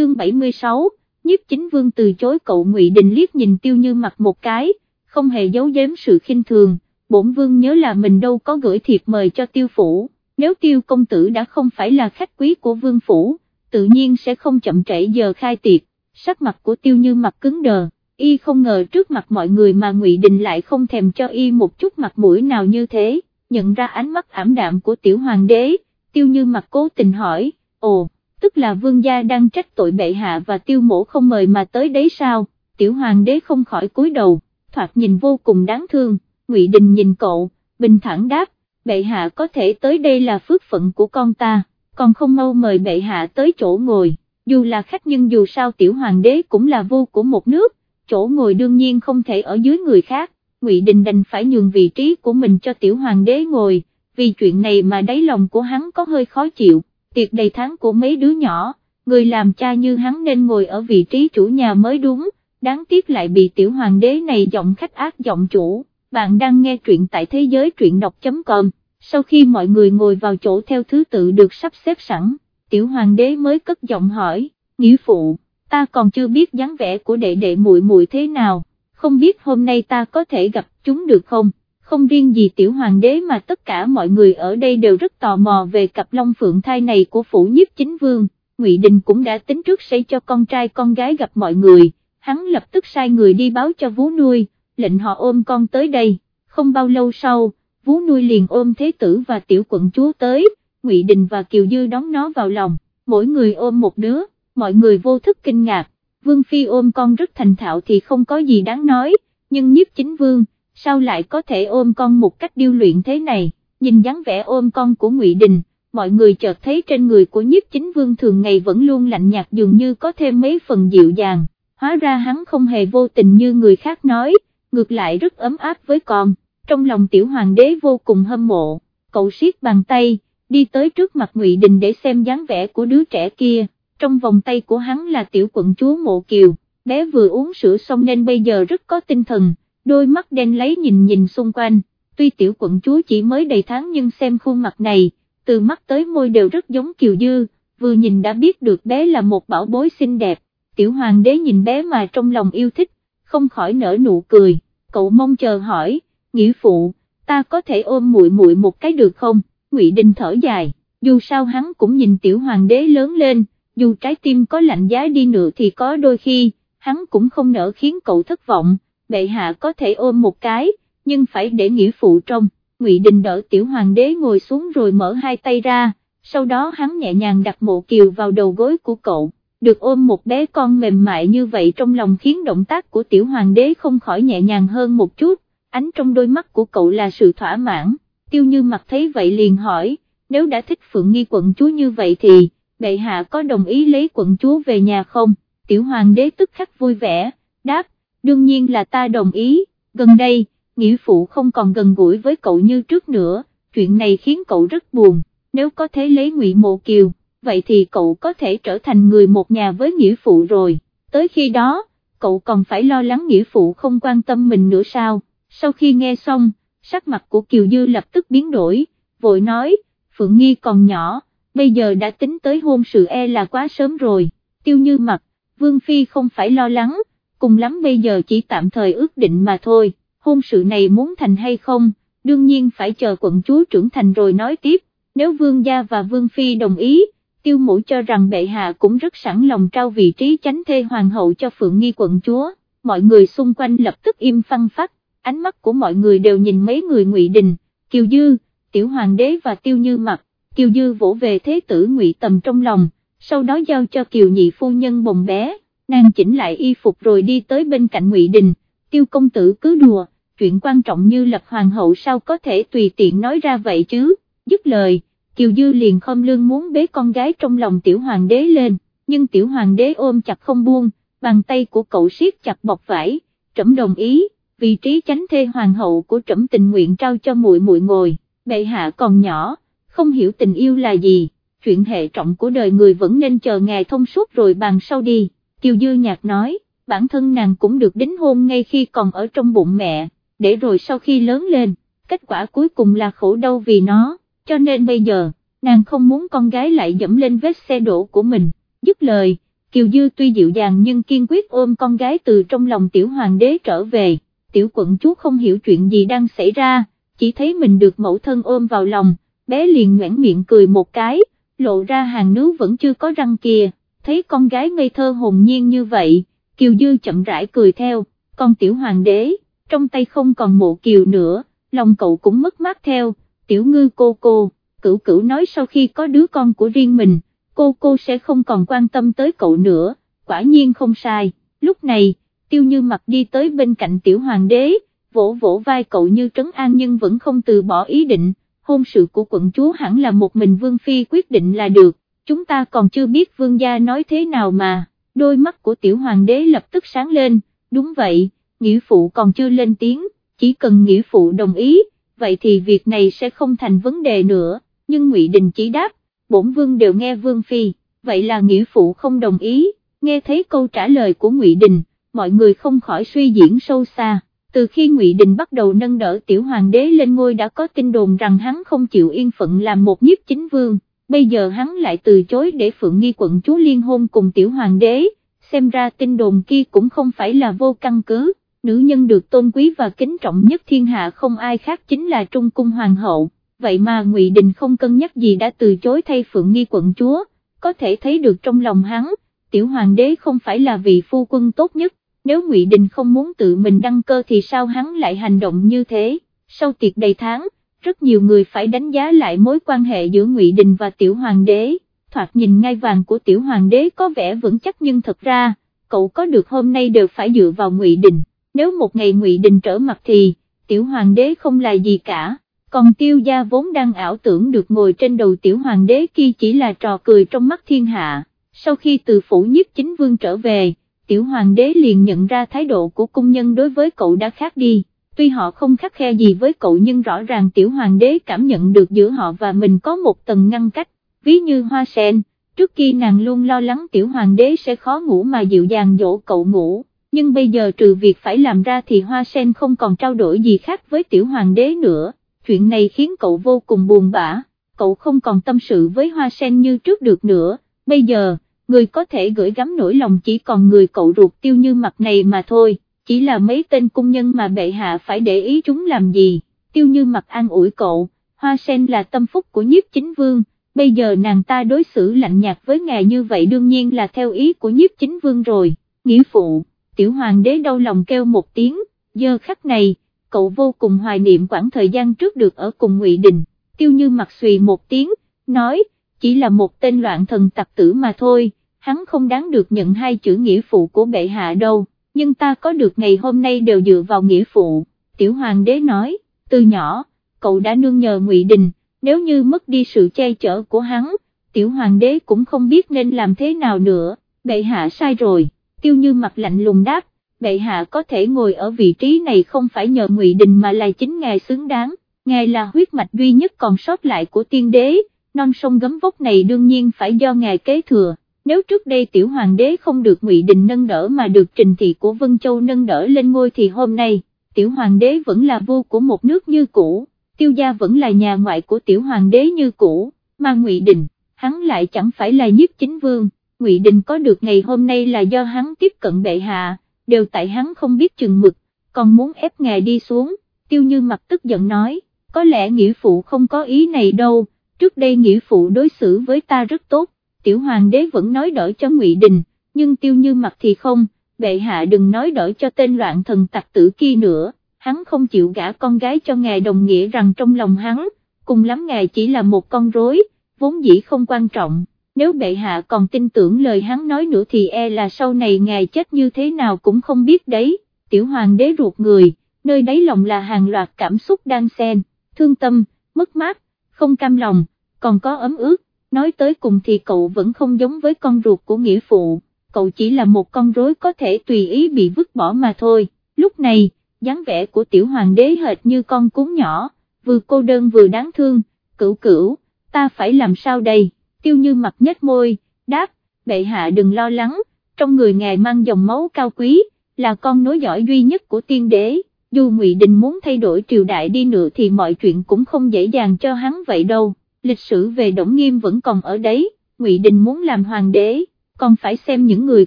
chương 76, nhiếp chính vương từ chối cậu Ngụy Đình liếc nhìn tiêu như mặt một cái, không hề giấu giếm sự khinh thường, bổn vương nhớ là mình đâu có gửi thiệp mời cho tiêu phủ, nếu tiêu công tử đã không phải là khách quý của vương phủ, tự nhiên sẽ không chậm trễ giờ khai tiệc, sắc mặt của tiêu như mặt cứng đờ, y không ngờ trước mặt mọi người mà Ngụy Đình lại không thèm cho y một chút mặt mũi nào như thế, nhận ra ánh mắt ảm đạm của tiểu hoàng đế, tiêu như mặt cố tình hỏi, ồ, tức là vương gia đang trách tội bệ hạ và tiêu mổ không mời mà tới đấy sao, tiểu hoàng đế không khỏi cúi đầu, thoạt nhìn vô cùng đáng thương, Ngụy Đình nhìn cậu, bình thản đáp, bệ hạ có thể tới đây là phước phận của con ta, còn không mau mời bệ hạ tới chỗ ngồi, dù là khách nhưng dù sao tiểu hoàng đế cũng là vua của một nước, chỗ ngồi đương nhiên không thể ở dưới người khác, Ngụy Đình đành phải nhường vị trí của mình cho tiểu hoàng đế ngồi, vì chuyện này mà đáy lòng của hắn có hơi khó chịu, tiệc đầy tháng của mấy đứa nhỏ, người làm cha như hắn nên ngồi ở vị trí chủ nhà mới đúng, đáng tiếc lại bị tiểu hoàng đế này giọng khách ác giọng chủ, bạn đang nghe truyện tại thế giới truyện đọc.com, sau khi mọi người ngồi vào chỗ theo thứ tự được sắp xếp sẵn, tiểu hoàng đế mới cất giọng hỏi, nghĩa phụ, ta còn chưa biết dáng vẻ của đệ đệ muội muội thế nào, không biết hôm nay ta có thể gặp chúng được không? Không riêng gì tiểu hoàng đế mà tất cả mọi người ở đây đều rất tò mò về cặp long phượng thai này của phủ nhiếp chính vương, Ngụy Đình cũng đã tính trước sẽ cho con trai con gái gặp mọi người, hắn lập tức sai người đi báo cho vú nuôi, lệnh họ ôm con tới đây, không bao lâu sau, vú nuôi liền ôm thế tử và tiểu quận chúa tới, Ngụy Đình và Kiều Dư đón nó vào lòng, mỗi người ôm một đứa, mọi người vô thức kinh ngạc, Vương Phi ôm con rất thành thạo thì không có gì đáng nói, nhưng nhiếp chính vương, sao lại có thể ôm con một cách điêu luyện thế này, nhìn dáng vẻ ôm con của Ngụy Đình, mọi người chợt thấy trên người của nhiếp chính vương thường ngày vẫn luôn lạnh nhạt dường như có thêm mấy phần dịu dàng, hóa ra hắn không hề vô tình như người khác nói, ngược lại rất ấm áp với con, trong lòng tiểu hoàng đế vô cùng hâm mộ, cậu siết bàn tay, đi tới trước mặt Ngụy Đình để xem dáng vẻ của đứa trẻ kia, trong vòng tay của hắn là tiểu quận chúa Mộ Kiều, bé vừa uống sữa xong nên bây giờ rất có tinh thần đôi mắt đen lấy nhìn nhìn xung quanh, tuy tiểu quận chúa chỉ mới đầy tháng nhưng xem khuôn mặt này, từ mắt tới môi đều rất giống Kiều Dư, vừa nhìn đã biết được bé là một bảo bối xinh đẹp, tiểu hoàng đế nhìn bé mà trong lòng yêu thích, không khỏi nở nụ cười, cậu mong chờ hỏi, nghĩa phụ, ta có thể ôm muội muội một cái được không, Ngụy Đình thở dài, dù sao hắn cũng nhìn tiểu hoàng đế lớn lên, dù trái tim có lạnh giá đi nữa thì có đôi khi, hắn cũng không nỡ khiến cậu thất vọng bệ hạ có thể ôm một cái, nhưng phải để nghĩa phụ trong, Ngụy Đình đỡ tiểu hoàng đế ngồi xuống rồi mở hai tay ra, sau đó hắn nhẹ nhàng đặt mộ kiều vào đầu gối của cậu, được ôm một bé con mềm mại như vậy trong lòng khiến động tác của tiểu hoàng đế không khỏi nhẹ nhàng hơn một chút, ánh trong đôi mắt của cậu là sự thỏa mãn, tiêu như mặt thấy vậy liền hỏi, nếu đã thích Phượng Nghi quận chúa như vậy thì, bệ hạ có đồng ý lấy quận chúa về nhà không, tiểu hoàng đế tức khắc vui vẻ, đáp, đương nhiên là ta đồng ý, gần đây, nghĩa phụ không còn gần gũi với cậu như trước nữa, chuyện này khiến cậu rất buồn, nếu có thể lấy ngụy Mộ Kiều, vậy thì cậu có thể trở thành người một nhà với nghĩa phụ rồi, tới khi đó, cậu còn phải lo lắng nghĩa phụ không quan tâm mình nữa sao, sau khi nghe xong, sắc mặt của Kiều Dư lập tức biến đổi, vội nói, Phượng Nghi còn nhỏ, bây giờ đã tính tới hôn sự e là quá sớm rồi, tiêu như mặt, Vương Phi không phải lo lắng, cùng lắm bây giờ chỉ tạm thời ước định mà thôi, hôn sự này muốn thành hay không, đương nhiên phải chờ quận chúa trưởng thành rồi nói tiếp, nếu vương gia và vương phi đồng ý, tiêu mũ cho rằng bệ hạ cũng rất sẵn lòng trao vị trí chánh thê hoàng hậu cho phượng nghi quận chúa, mọi người xung quanh lập tức im phăng phát, ánh mắt của mọi người đều nhìn mấy người ngụy đình, kiều dư, tiểu hoàng đế và tiêu như mặt, kiều dư vỗ về thế tử ngụy tầm trong lòng, sau đó giao cho kiều nhị phu nhân bồng bé nàng chỉnh lại y phục rồi đi tới bên cạnh Ngụy Đình, tiêu công tử cứ đùa, chuyện quan trọng như lập hoàng hậu sao có thể tùy tiện nói ra vậy chứ, dứt lời, Kiều Dư liền không lương muốn bế con gái trong lòng tiểu hoàng đế lên, nhưng tiểu hoàng đế ôm chặt không buông, bàn tay của cậu siết chặt bọc vải, trẫm đồng ý, vị trí chánh thê hoàng hậu của trẫm tình nguyện trao cho muội muội ngồi, bệ hạ còn nhỏ, không hiểu tình yêu là gì, chuyện hệ trọng của đời người vẫn nên chờ ngày thông suốt rồi bàn sau đi. Kiều Dư Nhạc nói, bản thân nàng cũng được đính hôn ngay khi còn ở trong bụng mẹ, để rồi sau khi lớn lên, kết quả cuối cùng là khổ đau vì nó, cho nên bây giờ, nàng không muốn con gái lại dẫm lên vết xe đổ của mình, dứt lời, Kiều Dư tuy dịu dàng nhưng kiên quyết ôm con gái từ trong lòng tiểu hoàng đế trở về, tiểu quận chúa không hiểu chuyện gì đang xảy ra, chỉ thấy mình được mẫu thân ôm vào lòng, bé liền nhoảng miệng cười một cái, lộ ra hàng nướu vẫn chưa có răng kìa, thấy con gái ngây thơ hồn nhiên như vậy, Kiều Dư chậm rãi cười theo, con tiểu hoàng đế, trong tay không còn mộ Kiều nữa, lòng cậu cũng mất mát theo, tiểu ngư cô cô, cửu cửu nói sau khi có đứa con của riêng mình, cô cô sẽ không còn quan tâm tới cậu nữa, quả nhiên không sai, lúc này, tiêu như mặt đi tới bên cạnh tiểu hoàng đế, vỗ vỗ vai cậu như trấn an nhưng vẫn không từ bỏ ý định, hôn sự của quận chúa hẳn là một mình vương phi quyết định là được, chúng ta còn chưa biết vương gia nói thế nào mà, đôi mắt của tiểu hoàng đế lập tức sáng lên, đúng vậy, nghĩa phụ còn chưa lên tiếng, chỉ cần nghĩa phụ đồng ý, vậy thì việc này sẽ không thành vấn đề nữa, nhưng Ngụy Đình chỉ đáp, bổn vương đều nghe vương phi, vậy là nghĩa phụ không đồng ý, nghe thấy câu trả lời của Ngụy Đình, mọi người không khỏi suy diễn sâu xa. Từ khi Ngụy Đình bắt đầu nâng đỡ tiểu hoàng đế lên ngôi đã có tin đồn rằng hắn không chịu yên phận làm một nhiếp chính vương, bây giờ hắn lại từ chối để Phượng Nghi quận chúa liên hôn cùng tiểu hoàng đế, xem ra tin đồn kia cũng không phải là vô căn cứ, nữ nhân được tôn quý và kính trọng nhất thiên hạ không ai khác chính là Trung Cung Hoàng hậu, vậy mà Ngụy Đình không cân nhắc gì đã từ chối thay Phượng Nghi quận chúa, có thể thấy được trong lòng hắn, tiểu hoàng đế không phải là vị phu quân tốt nhất nếu Ngụy Đình không muốn tự mình đăng cơ thì sao hắn lại hành động như thế, sau tiệc đầy tháng, rất nhiều người phải đánh giá lại mối quan hệ giữa Ngụy Đình và Tiểu Hoàng đế, thoạt nhìn ngai vàng của Tiểu Hoàng đế có vẻ vững chắc nhưng thật ra, cậu có được hôm nay đều phải dựa vào Ngụy Đình, nếu một ngày Ngụy Đình trở mặt thì, Tiểu Hoàng đế không là gì cả. Còn tiêu gia vốn đang ảo tưởng được ngồi trên đầu tiểu hoàng đế kia chỉ là trò cười trong mắt thiên hạ, sau khi từ phủ nhiếp chính vương trở về, tiểu hoàng đế liền nhận ra thái độ của cung nhân đối với cậu đã khác đi, tuy họ không khắc khe gì với cậu nhưng rõ ràng tiểu hoàng đế cảm nhận được giữa họ và mình có một tầng ngăn cách, ví như hoa sen, trước kia nàng luôn lo lắng tiểu hoàng đế sẽ khó ngủ mà dịu dàng dỗ cậu ngủ, nhưng bây giờ trừ việc phải làm ra thì hoa sen không còn trao đổi gì khác với tiểu hoàng đế nữa, chuyện này khiến cậu vô cùng buồn bã, cậu không còn tâm sự với hoa sen như trước được nữa, bây giờ, người có thể gửi gắm nỗi lòng chỉ còn người cậu ruột tiêu như mặt này mà thôi, chỉ là mấy tên cung nhân mà bệ hạ phải để ý chúng làm gì, tiêu như mặt an ủi cậu, hoa sen là tâm phúc của nhiếp chính vương, bây giờ nàng ta đối xử lạnh nhạt với ngài như vậy đương nhiên là theo ý của nhiếp chính vương rồi, nghĩa phụ, tiểu hoàng đế đau lòng kêu một tiếng, giờ khắc này, cậu vô cùng hoài niệm quãng thời gian trước được ở cùng ngụy Đình, tiêu như mặt xùy một tiếng, nói, chỉ là một tên loạn thần tặc tử mà thôi hắn không đáng được nhận hai chữ nghĩa phụ của bệ hạ đâu, nhưng ta có được ngày hôm nay đều dựa vào nghĩa phụ, tiểu hoàng đế nói, từ nhỏ, cậu đã nương nhờ ngụy Đình, nếu như mất đi sự che chở của hắn, tiểu hoàng đế cũng không biết nên làm thế nào nữa, bệ hạ sai rồi, tiêu như mặt lạnh lùng đáp, bệ hạ có thể ngồi ở vị trí này không phải nhờ ngụy Đình mà là chính ngài xứng đáng, ngài là huyết mạch duy nhất còn sót lại của tiên đế, non sông gấm vóc này đương nhiên phải do ngài kế thừa nếu trước đây tiểu hoàng đế không được ngụy Đình nâng đỡ mà được trình thị của Vân Châu nâng đỡ lên ngôi thì hôm nay, tiểu hoàng đế vẫn là vua của một nước như cũ, tiêu gia vẫn là nhà ngoại của tiểu hoàng đế như cũ, mà ngụy Đình, hắn lại chẳng phải là nhiếp chính vương, ngụy Đình có được ngày hôm nay là do hắn tiếp cận bệ hạ, đều tại hắn không biết chừng mực, còn muốn ép ngài đi xuống, tiêu như mặt tức giận nói, có lẽ nghĩa phụ không có ý này đâu, trước đây nghĩa phụ đối xử với ta rất tốt tiểu hoàng đế vẫn nói đỡ cho ngụy Đình, nhưng tiêu như mặt thì không, bệ hạ đừng nói đỡ cho tên loạn thần tặc tử kia nữa, hắn không chịu gả con gái cho ngài đồng nghĩa rằng trong lòng hắn, cùng lắm ngài chỉ là một con rối, vốn dĩ không quan trọng, nếu bệ hạ còn tin tưởng lời hắn nói nữa thì e là sau này ngài chết như thế nào cũng không biết đấy, tiểu hoàng đế ruột người, nơi đấy lòng là hàng loạt cảm xúc đang xen, thương tâm, mất mát, không cam lòng, còn có ấm ướt nói tới cùng thì cậu vẫn không giống với con ruột của nghĩa phụ, cậu chỉ là một con rối có thể tùy ý bị vứt bỏ mà thôi, lúc này, dáng vẻ của tiểu hoàng đế hệt như con cún nhỏ, vừa cô đơn vừa đáng thương, cửu cửu, ta phải làm sao đây, tiêu như mặt nhếch môi, đáp, bệ hạ đừng lo lắng, trong người ngài mang dòng máu cao quý, là con nối giỏi duy nhất của tiên đế, dù ngụy Đình muốn thay đổi triều đại đi nữa thì mọi chuyện cũng không dễ dàng cho hắn vậy đâu lịch sử về Đổng Nghiêm vẫn còn ở đấy, Ngụy Đình muốn làm hoàng đế, còn phải xem những người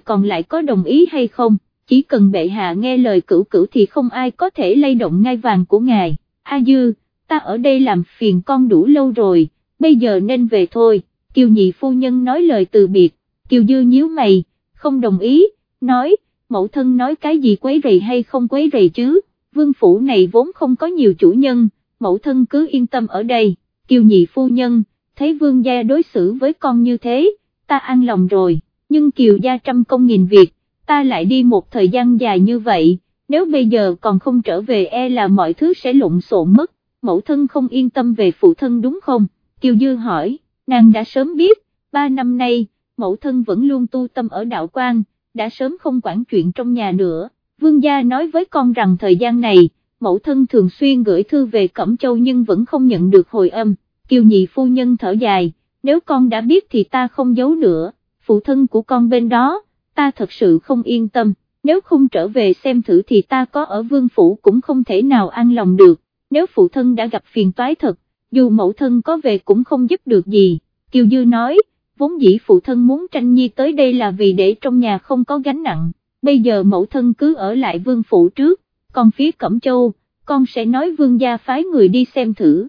còn lại có đồng ý hay không, chỉ cần bệ hạ nghe lời cửu cửu thì không ai có thể lay động ngai vàng của ngài, A Dư, ta ở đây làm phiền con đủ lâu rồi, bây giờ nên về thôi, Kiều nhị phu nhân nói lời từ biệt, Kiều Dư nhíu mày, không đồng ý, nói, mẫu thân nói cái gì quấy rầy hay không quấy rầy chứ, vương phủ này vốn không có nhiều chủ nhân, mẫu thân cứ yên tâm ở đây, Kiều nhị phu nhân, thấy vương gia đối xử với con như thế, ta an lòng rồi, nhưng Kiều gia trăm công nghìn việc, ta lại đi một thời gian dài như vậy, nếu bây giờ còn không trở về e là mọi thứ sẽ lộn xộn mất, mẫu thân không yên tâm về phụ thân đúng không, Kiều Dư hỏi, nàng đã sớm biết, ba năm nay, mẫu thân vẫn luôn tu tâm ở đạo quan, đã sớm không quản chuyện trong nhà nữa, vương gia nói với con rằng thời gian này, mẫu thân thường xuyên gửi thư về Cẩm Châu nhưng vẫn không nhận được hồi âm, kiều nhị phu nhân thở dài, nếu con đã biết thì ta không giấu nữa, phụ thân của con bên đó, ta thật sự không yên tâm, nếu không trở về xem thử thì ta có ở vương phủ cũng không thể nào an lòng được, nếu phụ thân đã gặp phiền toái thật, dù mẫu thân có về cũng không giúp được gì, Kiều Dư nói, vốn dĩ phụ thân muốn tranh nhi tới đây là vì để trong nhà không có gánh nặng, bây giờ mẫu thân cứ ở lại vương phủ trước, còn phía Cẩm Châu, con sẽ nói vương gia phái người đi xem thử.